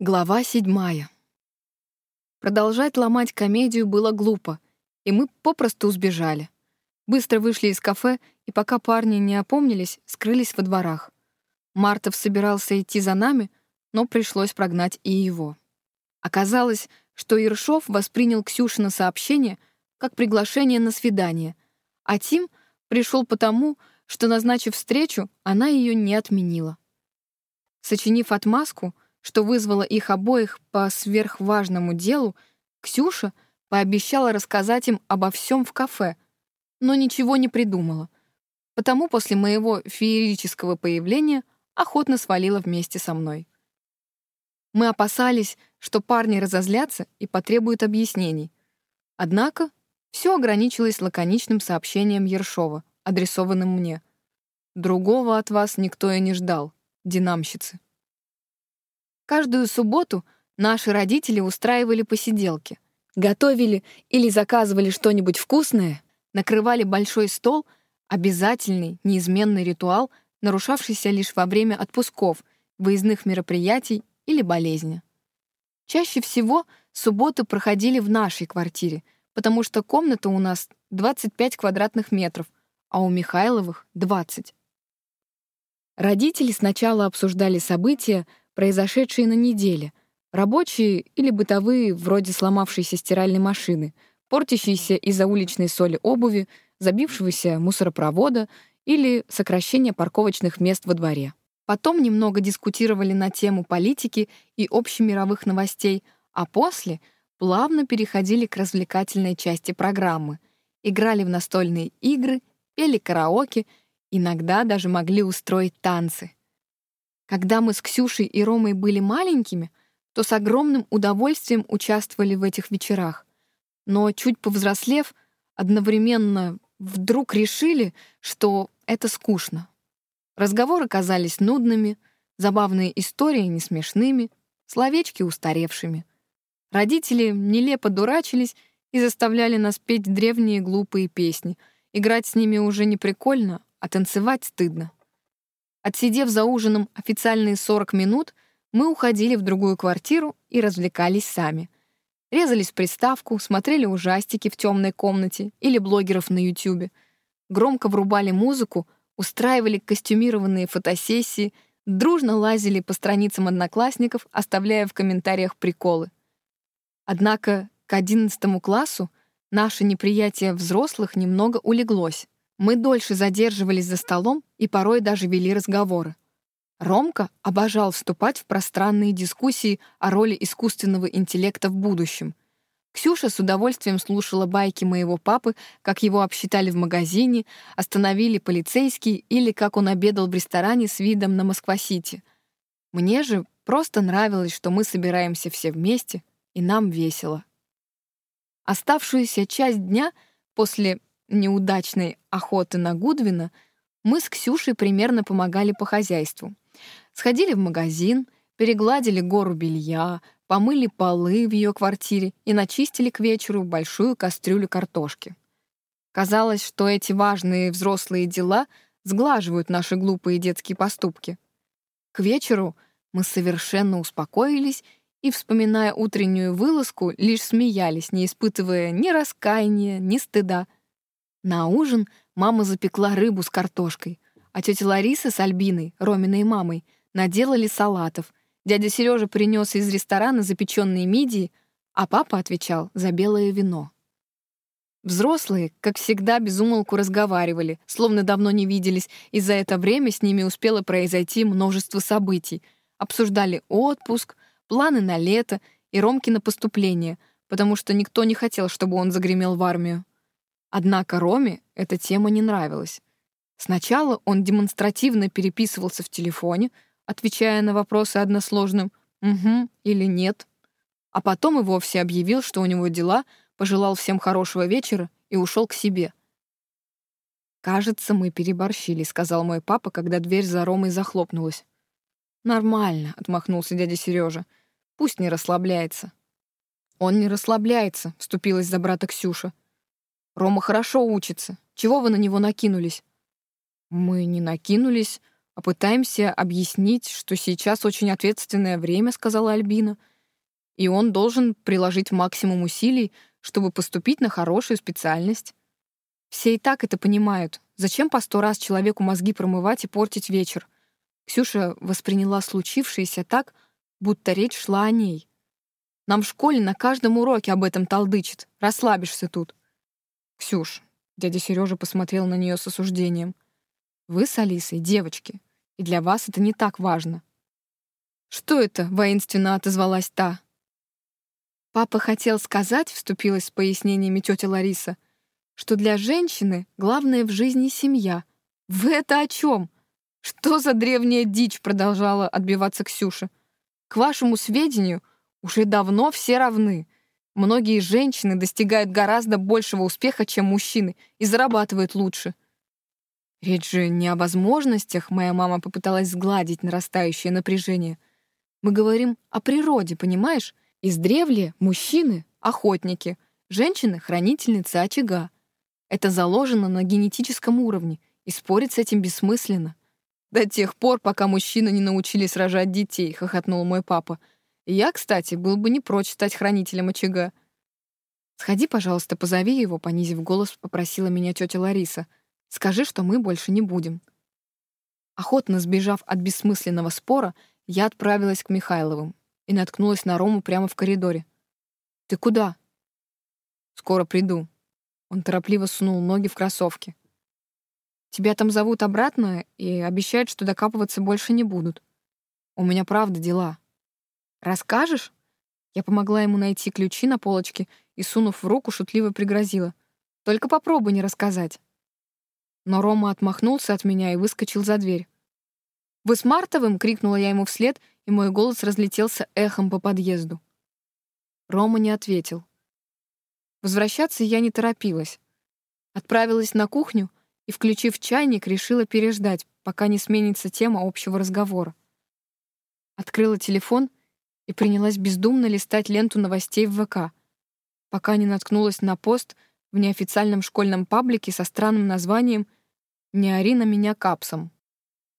Глава седьмая. Продолжать ломать комедию было глупо, и мы попросту сбежали. Быстро вышли из кафе, и пока парни не опомнились, скрылись во дворах. Мартов собирался идти за нами, но пришлось прогнать и его. Оказалось, что Ершов воспринял Ксюшина сообщение как приглашение на свидание, а Тим пришел потому, что, назначив встречу, она ее не отменила. Сочинив отмазку, что вызвало их обоих по сверхважному делу, Ксюша пообещала рассказать им обо всем в кафе, но ничего не придумала. Потому после моего феерического появления охотно свалила вместе со мной. Мы опасались, что парни разозлятся и потребуют объяснений. Однако все ограничилось лаконичным сообщением Ершова, адресованным мне. «Другого от вас никто и не ждал, динамщицы». Каждую субботу наши родители устраивали посиделки, готовили или заказывали что-нибудь вкусное, накрывали большой стол, обязательный, неизменный ритуал, нарушавшийся лишь во время отпусков, выездных мероприятий или болезни. Чаще всего субботы проходили в нашей квартире, потому что комната у нас 25 квадратных метров, а у Михайловых — 20. Родители сначала обсуждали события, произошедшие на неделе, рабочие или бытовые, вроде сломавшейся стиральной машины, портящейся из-за уличной соли обуви, забившегося мусоропровода или сокращения парковочных мест во дворе. Потом немного дискутировали на тему политики и общемировых новостей, а после плавно переходили к развлекательной части программы. Играли в настольные игры, пели караоке, иногда даже могли устроить танцы. Когда мы с Ксюшей и Ромой были маленькими, то с огромным удовольствием участвовали в этих вечерах. Но чуть повзрослев, одновременно вдруг решили, что это скучно. Разговоры казались нудными, забавные истории несмешными, словечки устаревшими. Родители нелепо дурачились и заставляли нас петь древние глупые песни. Играть с ними уже не прикольно, а танцевать стыдно. Отсидев за ужином официальные 40 минут, мы уходили в другую квартиру и развлекались сами. Резались в приставку, смотрели ужастики в темной комнате или блогеров на Ютубе. Громко врубали музыку, устраивали костюмированные фотосессии, дружно лазили по страницам одноклассников, оставляя в комментариях приколы. Однако к 11 классу наше неприятие взрослых немного улеглось. Мы дольше задерживались за столом и порой даже вели разговоры. Ромка обожал вступать в пространные дискуссии о роли искусственного интеллекта в будущем. Ксюша с удовольствием слушала байки моего папы, как его обсчитали в магазине, остановили полицейские или как он обедал в ресторане с видом на Москва-Сити. Мне же просто нравилось, что мы собираемся все вместе, и нам весело. Оставшуюся часть дня после неудачной охоты на Гудвина мы с Ксюшей примерно помогали по хозяйству. Сходили в магазин, перегладили гору белья, помыли полы в ее квартире и начистили к вечеру большую кастрюлю картошки. Казалось, что эти важные взрослые дела сглаживают наши глупые детские поступки. К вечеру мы совершенно успокоились и, вспоминая утреннюю вылазку, лишь смеялись, не испытывая ни раскаяния, ни стыда — на ужин мама запекла рыбу с картошкой, а тетя Лариса с Альбиной, Роминой мамой, наделали салатов. Дядя Сережа принес из ресторана запеченные мидии, а папа отвечал за белое вино. Взрослые, как всегда, безумолку разговаривали, словно давно не виделись, и за это время с ними успело произойти множество событий. Обсуждали отпуск, планы на лето и Ромкино поступление, потому что никто не хотел, чтобы он загремел в армию. Однако Роме эта тема не нравилась. Сначала он демонстративно переписывался в телефоне, отвечая на вопросы односложным «угу» или «нет», а потом и вовсе объявил, что у него дела, пожелал всем хорошего вечера и ушел к себе. «Кажется, мы переборщили», — сказал мой папа, когда дверь за Ромой захлопнулась. «Нормально», — отмахнулся дядя Сережа. «Пусть не расслабляется». «Он не расслабляется», — вступилась за брата Ксюша. Рома хорошо учится. Чего вы на него накинулись?» «Мы не накинулись, Попытаемся объяснить, что сейчас очень ответственное время, сказала Альбина, и он должен приложить максимум усилий, чтобы поступить на хорошую специальность. Все и так это понимают. Зачем по сто раз человеку мозги промывать и портить вечер? Ксюша восприняла случившееся так, будто речь шла о ней. Нам в школе на каждом уроке об этом толдычит. Расслабишься тут. Ксюш, дядя Сережа посмотрел на нее с осуждением. Вы с Алисой девочки и для вас это не так важно». «Что это?» — воинственно отозвалась та. «Папа хотел сказать», — вступилась с пояснениями тетя Лариса, «что для женщины главное в жизни семья. Вы это о чем? Что за древняя дичь?» — продолжала отбиваться Ксюша. «К вашему сведению, уже давно все равны. Многие женщины достигают гораздо большего успеха, чем мужчины, и зарабатывают лучше. Речь же не о возможностях, моя мама попыталась сгладить нарастающее напряжение. Мы говорим о природе, понимаешь? Издревле мужчины — охотники, женщины — хранительницы очага. Это заложено на генетическом уровне, и спорить с этим бессмысленно. До тех пор, пока мужчины не научились рожать детей, хохотнул мой папа. Я, кстати, был бы не прочь стать хранителем очага. «Сходи, пожалуйста, позови его», — понизив голос, попросила меня тетя Лариса — Скажи, что мы больше не будем». Охотно сбежав от бессмысленного спора, я отправилась к Михайловым и наткнулась на Рому прямо в коридоре. «Ты куда?» «Скоро приду». Он торопливо сунул ноги в кроссовки. «Тебя там зовут обратно и обещают, что докапываться больше не будут. У меня правда дела. Расскажешь?» Я помогла ему найти ключи на полочке и, сунув в руку, шутливо пригрозила. «Только попробуй не рассказать» но Рома отмахнулся от меня и выскочил за дверь. «Вы с Мартовым?» — крикнула я ему вслед, и мой голос разлетелся эхом по подъезду. Рома не ответил. Возвращаться я не торопилась. Отправилась на кухню и, включив чайник, решила переждать, пока не сменится тема общего разговора. Открыла телефон и принялась бездумно листать ленту новостей в ВК, пока не наткнулась на пост в неофициальном школьном паблике со странным названием «Не ори на меня капсом».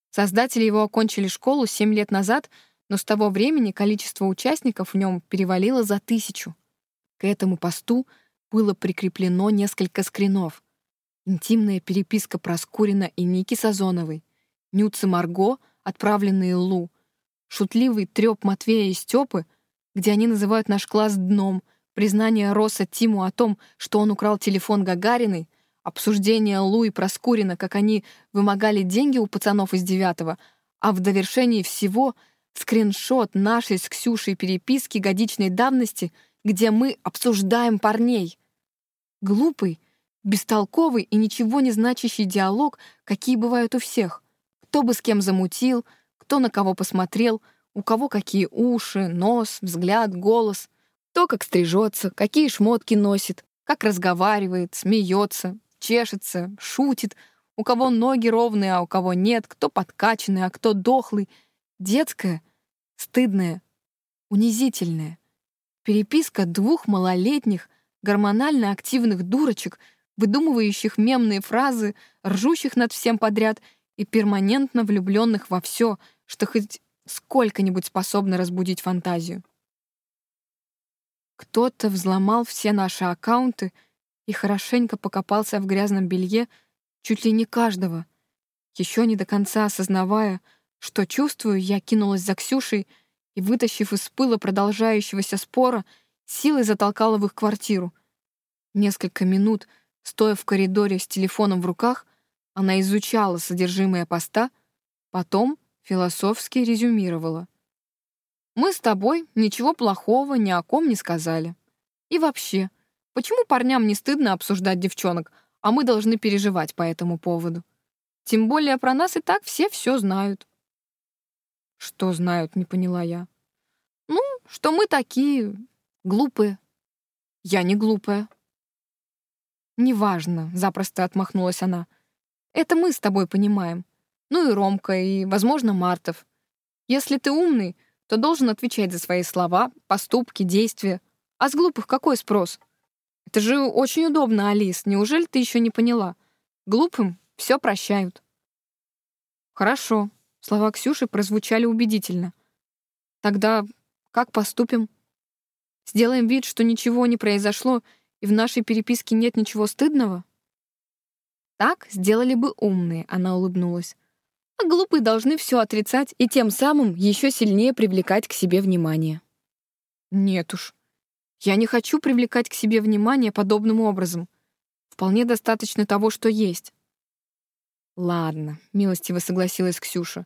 Создатели его окончили школу 7 лет назад, но с того времени количество участников в нем перевалило за тысячу. К этому посту было прикреплено несколько скринов. Интимная переписка Проскурина и Ники Сазоновой, нюцы Марго, отправленные Лу, шутливый трёп Матвея и Стёпы, где они называют наш класс дном, признание Росса Тиму о том, что он украл телефон Гагариной — обсуждение Лу и Проскурина, как они вымогали деньги у пацанов из девятого, а в довершении всего скриншот нашей с Ксюшей переписки годичной давности, где мы обсуждаем парней. Глупый, бестолковый и ничего не значащий диалог, какие бывают у всех. Кто бы с кем замутил, кто на кого посмотрел, у кого какие уши, нос, взгляд, голос, кто как стрижется, какие шмотки носит, как разговаривает, смеется, чешется, шутит, у кого ноги ровные, а у кого нет, кто подкачанный, а кто дохлый. Детская, стыдная, унизительная. Переписка двух малолетних, гормонально активных дурочек, выдумывающих мемные фразы, ржущих над всем подряд и перманентно влюбленных во все, что хоть сколько-нибудь способно разбудить фантазию. Кто-то взломал все наши аккаунты — и хорошенько покопался в грязном белье чуть ли не каждого. Еще не до конца осознавая, что чувствую, я кинулась за Ксюшей и, вытащив из пыла продолжающегося спора, силой затолкала в их квартиру. Несколько минут, стоя в коридоре с телефоном в руках, она изучала содержимое поста, потом философски резюмировала. «Мы с тобой ничего плохого ни о ком не сказали. И вообще, Почему парням не стыдно обсуждать девчонок, а мы должны переживать по этому поводу? Тем более про нас и так все все знают. Что знают, не поняла я. Ну, что мы такие глупые. Я не глупая. Неважно, запросто отмахнулась она. Это мы с тобой понимаем. Ну и Ромка, и, возможно, Мартов. Если ты умный, то должен отвечать за свои слова, поступки, действия. А с глупых какой спрос? Это же очень удобно, Алис. Неужели ты еще не поняла? Глупым все прощают. Хорошо, Слова Ксюши прозвучали убедительно. Тогда как поступим? Сделаем вид, что ничего не произошло, и в нашей переписке нет ничего стыдного? Так сделали бы умные, она улыбнулась. А глупые должны все отрицать и тем самым еще сильнее привлекать к себе внимание. Нет уж. Я не хочу привлекать к себе внимание подобным образом. Вполне достаточно того, что есть. Ладно, милостиво согласилась Ксюша.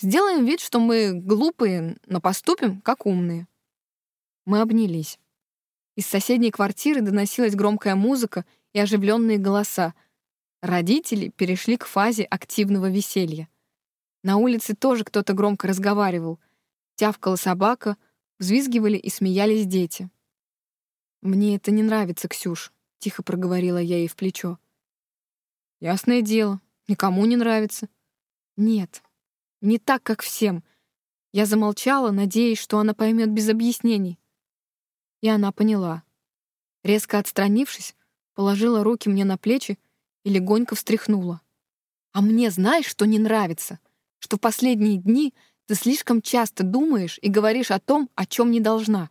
Сделаем вид, что мы глупые, но поступим как умные. Мы обнялись. Из соседней квартиры доносилась громкая музыка и оживленные голоса. Родители перешли к фазе активного веселья. На улице тоже кто-то громко разговаривал. Тявкала собака, взвизгивали и смеялись дети. «Мне это не нравится, Ксюш», — тихо проговорила я ей в плечо. «Ясное дело, никому не нравится». «Нет, не так, как всем. Я замолчала, надеясь, что она поймет без объяснений. И она поняла. Резко отстранившись, положила руки мне на плечи и легонько встряхнула. «А мне знаешь, что не нравится? Что в последние дни ты слишком часто думаешь и говоришь о том, о чем не должна».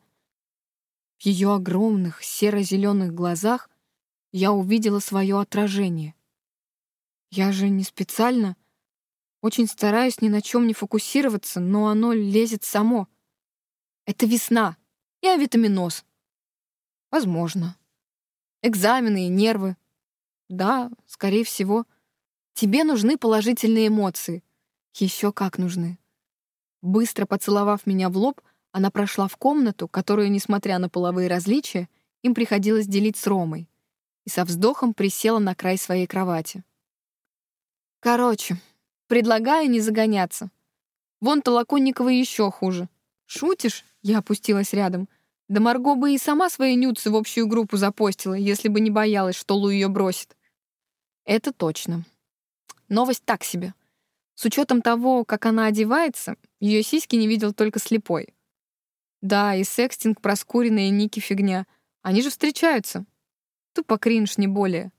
В ее огромных серо-зеленых глазах я увидела свое отражение. Я же не специально очень стараюсь ни на чем не фокусироваться, но оно лезет само. Это весна и авитаминоз. Возможно. Экзамены и нервы. Да, скорее всего. Тебе нужны положительные эмоции. Еще как нужны. Быстро поцеловав меня в лоб, она прошла в комнату, которую, несмотря на половые различия, им приходилось делить с Ромой, и со вздохом присела на край своей кровати. Короче, Предлагаю не загоняться. Вон Толоконникова еще хуже. Шутишь? Я опустилась рядом. Да Марго бы и сама свои нюцы в общую группу запостила, если бы не боялась, что Лу ее бросит. Это точно. Новость так себе. С учетом того, как она одевается, ее сиськи не видел только слепой. Да, и секстинг, проскуренные ники фигня. Они же встречаются. Тупо кринж, не более.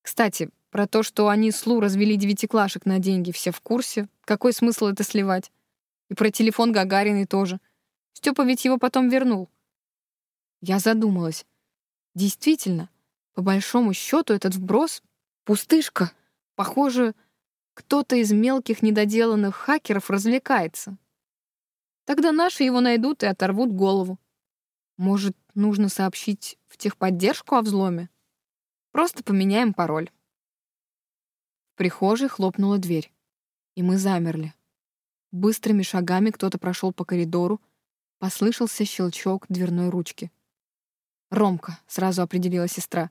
Кстати, про то, что они с Лу развели девятиклашек на деньги, все в курсе. Какой смысл это сливать? И про телефон Гагариной тоже. Степа ведь его потом вернул. Я задумалась. Действительно, по большому счету этот вброс — пустышка. Похоже, кто-то из мелких недоделанных хакеров развлекается. Тогда наши его найдут и оторвут голову. Может, нужно сообщить в техподдержку о взломе? Просто поменяем пароль прихожей хлопнула дверь, и мы замерли. Быстрыми шагами кто-то прошел по коридору, послышался щелчок дверной ручки. «Ромка», — сразу определила сестра.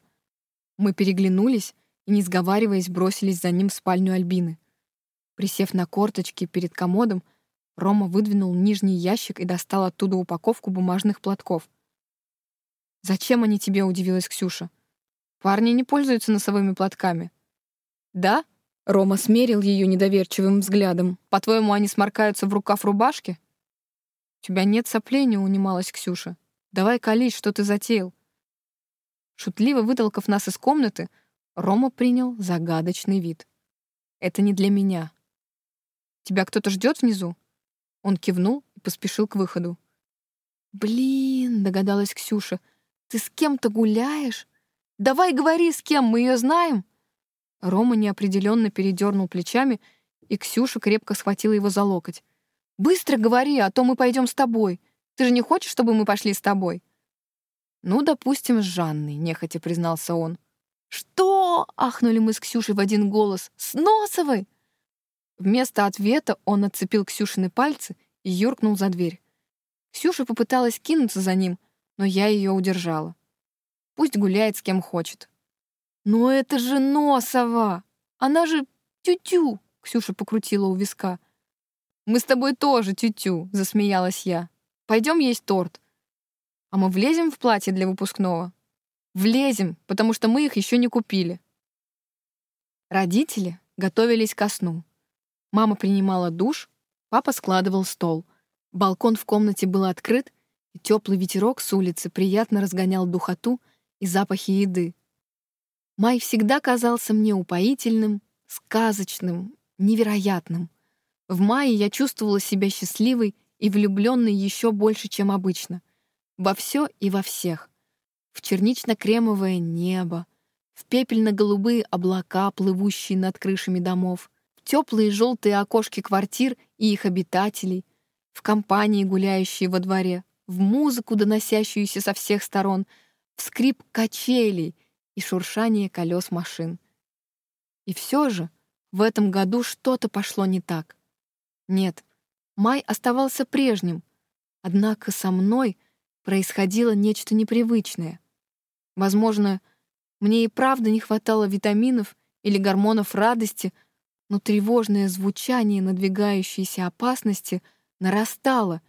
Мы переглянулись и, не сговариваясь, бросились за ним в спальню Альбины. Присев на корточки перед комодом, Рома выдвинул нижний ящик и достал оттуда упаковку бумажных платков. «Зачем они тебе?» — удивилась Ксюша. «Парни не пользуются носовыми платками». «Да?» Рома смерил ее недоверчивым взглядом. «По-твоему, они сморкаются в рукав рубашки?» «У тебя нет соплей», — не унималась Ксюша. «Давай колись, что ты затеял». Шутливо вытолкав нас из комнаты, Рома принял загадочный вид. «Это не для меня». «Тебя кто-то ждет внизу?» Он кивнул и поспешил к выходу. «Блин», — догадалась Ксюша, — «ты с кем-то гуляешь? Давай говори, с кем, мы ее знаем». Рома неопределенно передернул плечами, и Ксюша крепко схватила его за локоть. «Быстро говори, а то мы пойдем с тобой. Ты же не хочешь, чтобы мы пошли с тобой?» «Ну, допустим, с Жанной», — нехотя признался он. «Что?» — ахнули мы с Ксюшей в один голос. «С Носовой!» Вместо ответа он отцепил Ксюшины пальцы и юркнул за дверь. Ксюша попыталась кинуться за ним, но я ее удержала. Пусть гуляет с кем хочет. «Но это же Носова! Она же тю-тю!» — Ксюша покрутила у виска. «Мы с тобой тоже тю-тю!» — засмеялась я. «Пойдем есть торт. А мы влезем в платье для выпускного?» «Влезем, потому что мы их еще не купили». Родители готовились ко сну. Мама принимала душ, папа складывал стол. Балкон в комнате был открыт, и теплый ветерок с улицы приятно разгонял духоту и запахи еды. Май всегда казался мне упоительным, сказочным, невероятным. В мае я чувствовала себя счастливой и влюбленной еще больше, чем обычно. Во все и во всех. В чернично-кремовое небо, в пепельно-голубые облака, плывущие над крышами домов, в теплые желтые окошки квартир и их обитателей, в компании, гуляющие во дворе, в музыку, доносящуюся со всех сторон, в скрип качелей и шуршание колес машин. И все же в этом году что-то пошло не так. Нет, май оставался прежним, однако со мной происходило нечто непривычное. Возможно, мне и правда не хватало витаминов или гормонов радости, но тревожное звучание надвигающейся опасности нарастало,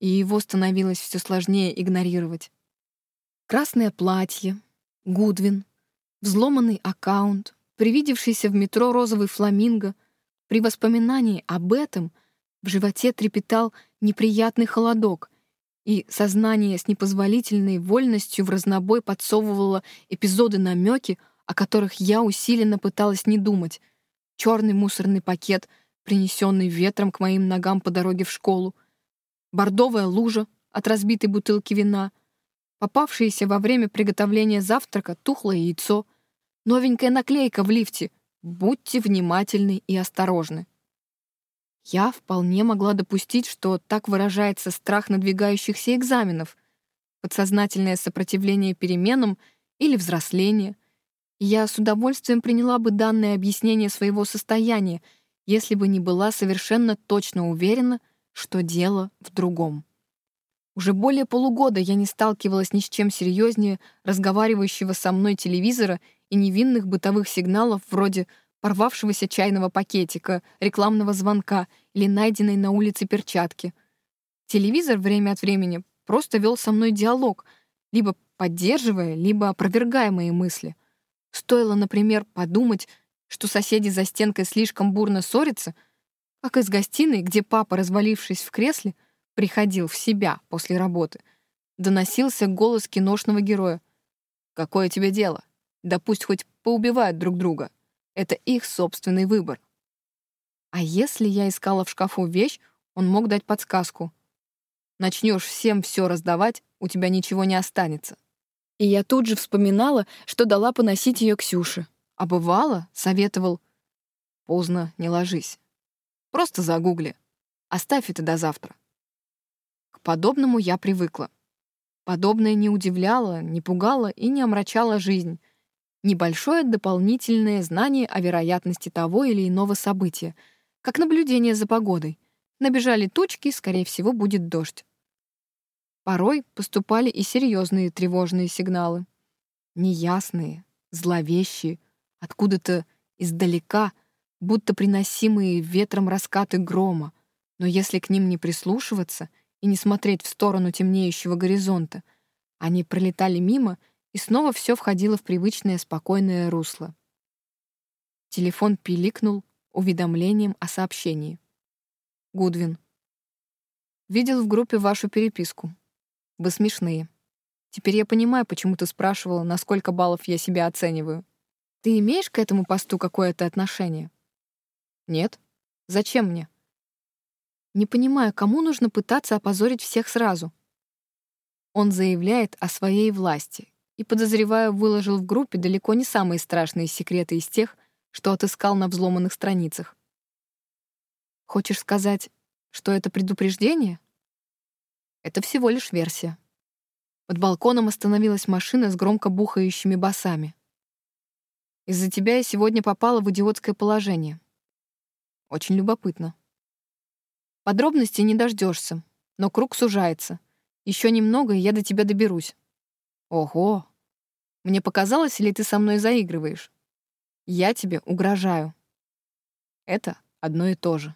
и его становилось все сложнее игнорировать. Красное платье, Гудвин, взломанный аккаунт, привидевшийся в метро розовый фламинго. При воспоминании об этом в животе трепетал неприятный холодок, и сознание с непозволительной вольностью в разнобой подсовывало эпизоды намеки, о которых я усиленно пыталась не думать. Черный мусорный пакет, принесенный ветром к моим ногам по дороге в школу, бордовая лужа от разбитой бутылки вина, попавшееся во время приготовления завтрака тухлое яйцо, новенькая наклейка в лифте «Будьте внимательны и осторожны». Я вполне могла допустить, что так выражается страх надвигающихся экзаменов, подсознательное сопротивление переменам или взросление. я с удовольствием приняла бы данное объяснение своего состояния, если бы не была совершенно точно уверена, что дело в другом. Уже более полугода я не сталкивалась ни с чем серьезнее разговаривающего со мной телевизора и невинных бытовых сигналов вроде порвавшегося чайного пакетика, рекламного звонка или найденной на улице перчатки. Телевизор время от времени просто вел со мной диалог, либо поддерживая, либо опровергая мои мысли. Стоило, например, подумать, что соседи за стенкой слишком бурно ссорятся, как из гостиной, где папа, развалившись в кресле, приходил в себя после работы, доносился голос киношного героя. «Какое тебе дело? Да пусть хоть поубивают друг друга». Это их собственный выбор. А если я искала в шкафу вещь, он мог дать подсказку. Начнешь всем все раздавать, у тебя ничего не останется. И я тут же вспоминала, что дала поносить ее Ксюше. А бывало, советовал, поздно, не ложись. Просто загугли. Оставь это до завтра. К подобному я привыкла. Подобное не удивляло, не пугало и не омрачало жизнь, небольшое дополнительное знание о вероятности того или иного события, как наблюдение за погодой. Набежали тучки, скорее всего, будет дождь. Порой поступали и серьезные тревожные сигналы. Неясные, зловещие, откуда-то издалека, будто приносимые ветром раскаты грома, но если к ним не прислушиваться и не смотреть в сторону темнеющего горизонта, они пролетали мимо — и снова все входило в привычное спокойное русло. Телефон пиликнул уведомлением о сообщении. Гудвин. Видел в группе вашу переписку. Вы смешные. Теперь я понимаю, почему ты спрашивала, на сколько баллов я себя оцениваю. Ты имеешь к этому посту какое-то отношение? Нет. Зачем мне? Не понимаю, кому нужно пытаться опозорить всех сразу. Он заявляет о своей власти и, подозреваю, выложил в группе далеко не самые страшные секреты из тех, что отыскал на взломанных страницах. Хочешь сказать, что это предупреждение? Это всего лишь версия. Под балконом остановилась машина с громко бухающими басами. Из-за тебя я сегодня попала в идиотское положение. Очень любопытно. Подробностей не дождешься, но круг сужается. Еще немного, и я до тебя доберусь. Ого, мне показалось, или ты со мной заигрываешь? Я тебе угрожаю. Это одно и то же.